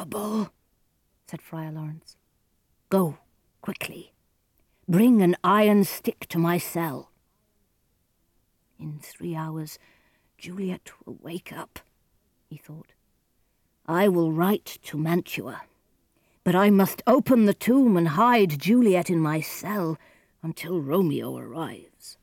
terrible, said Friar Lawrence. Go, quickly. Bring an iron stick to my cell. In three hours, Juliet will wake up, he thought. I will write to Mantua, but I must open the tomb and hide Juliet in my cell until Romeo arrives.